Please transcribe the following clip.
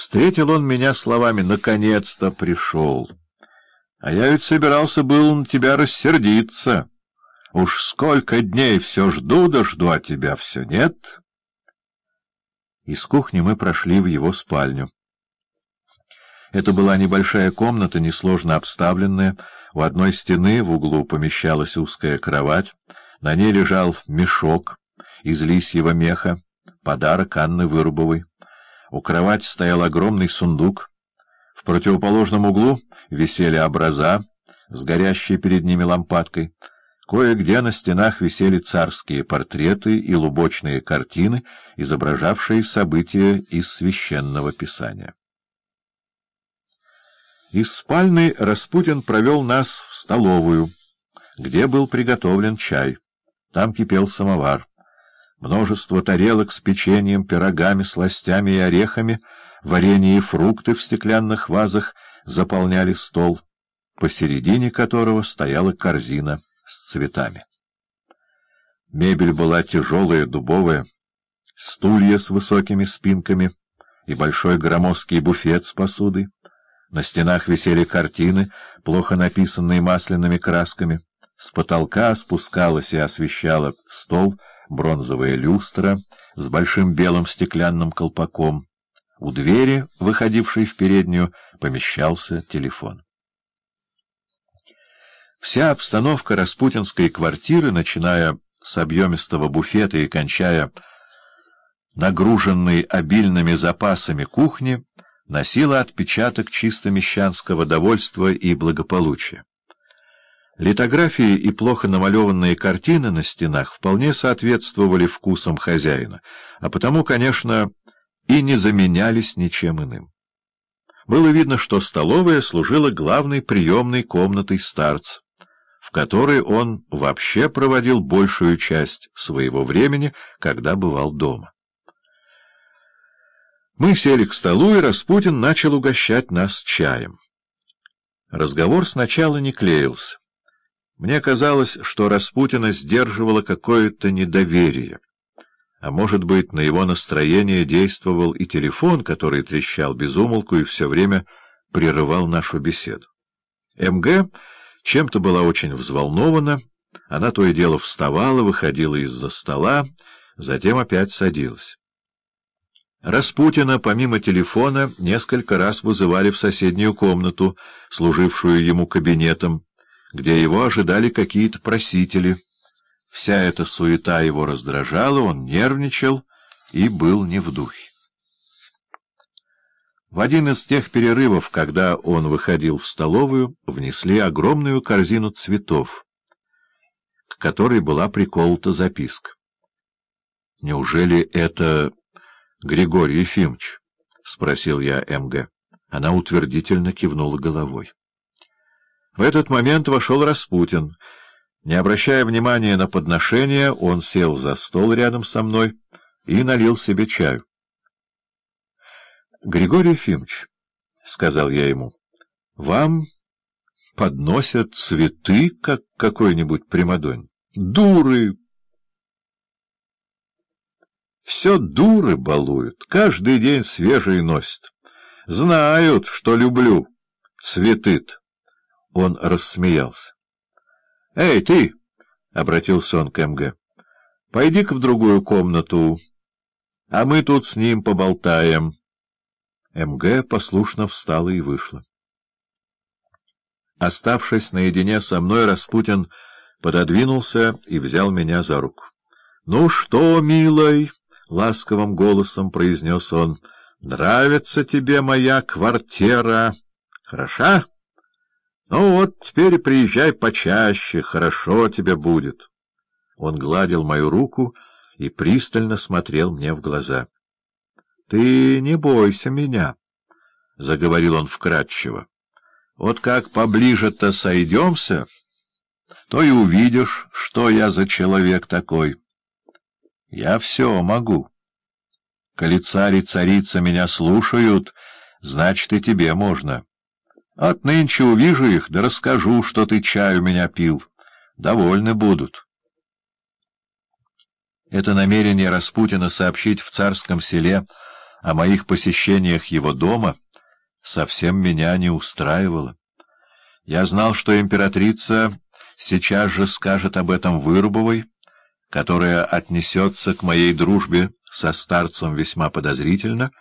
Встретил он меня словами «наконец-то пришел». А я ведь собирался был на тебя рассердиться. Уж сколько дней все жду да жду, а тебя все нет. Из кухни мы прошли в его спальню. Это была небольшая комната, несложно обставленная. У одной стены в углу помещалась узкая кровать. На ней лежал мешок из лисьего меха, подарок Анны Вырубовой. У кровати стоял огромный сундук. В противоположном углу висели образа с горящей перед ними лампадкой. Кое-где на стенах висели царские портреты и лубочные картины, изображавшие события из священного писания. Из спальни Распутин провел нас в столовую, где был приготовлен чай. Там кипел самовар. Множество тарелок с печеньем, пирогами, сластями и орехами, варенье и фрукты в стеклянных вазах заполняли стол, посередине которого стояла корзина с цветами. Мебель была тяжелая, дубовая, стулья с высокими спинками и большой громоздкий буфет с посудой. На стенах висели картины, плохо написанные масляными красками. С потолка спускалась и освещала стол — бронзовая люстра с большим белым стеклянным колпаком. У двери, выходившей в переднюю, помещался телефон. Вся обстановка распутинской квартиры, начиная с объемистого буфета и кончая нагруженной обильными запасами кухни, носила отпечаток чисто мещанского довольства и благополучия. Литографии и плохо намалеванные картины на стенах вполне соответствовали вкусам хозяина, а потому, конечно, и не заменялись ничем иным. Было видно, что столовая служила главной приемной комнатой старца, в которой он вообще проводил большую часть своего времени, когда бывал дома. Мы сели к столу, и Распутин начал угощать нас чаем. Разговор сначала не клеился. Мне казалось, что Распутина сдерживало какое-то недоверие. А может быть, на его настроение действовал и телефон, который трещал без умолку и все время прерывал нашу беседу. МГ чем-то была очень взволнована, она то и дело вставала, выходила из-за стола, затем опять садилась. Распутина, помимо телефона, несколько раз вызывали в соседнюю комнату, служившую ему кабинетом, где его ожидали какие-то просители. Вся эта суета его раздражала, он нервничал и был не в духе. В один из тех перерывов, когда он выходил в столовую, внесли огромную корзину цветов, к которой была приколота записка. — Неужели это Григорий Ефимович? — спросил я МГ. Она утвердительно кивнула головой. В этот момент вошел Распутин. Не обращая внимания на подношение, он сел за стол рядом со мной и налил себе чаю. — Григорий Ефимович, — сказал я ему, — вам подносят цветы, как какой-нибудь Примадонь. Дуры! Все дуры балуют, каждый день свежие носят. Знают, что люблю цветы-то. Он рассмеялся. — Эй, ты! — обратился он к МГ. — Пойди-ка в другую комнату, а мы тут с ним поболтаем. МГ послушно встала и вышла. Оставшись наедине со мной, Распутин пододвинулся и взял меня за руку. — Ну что, милый? — ласковым голосом произнес он. — Нравится тебе моя квартира? Хороша? — ну вот, теперь приезжай почаще, хорошо тебе будет. Он гладил мою руку и пристально смотрел мне в глаза. — Ты не бойся меня, — заговорил он вкратчиво. — Вот как поближе-то сойдемся, то и увидишь, что я за человек такой. Я все могу. Коли царь и царица меня слушают, значит, и тебе можно. — Отнынче увижу их, да расскажу, что ты чай у меня пил. Довольны будут. Это намерение Распутина сообщить в царском селе о моих посещениях его дома совсем меня не устраивало. Я знал, что императрица сейчас же скажет об этом Вырубовой, которая отнесется к моей дружбе со старцем весьма подозрительно —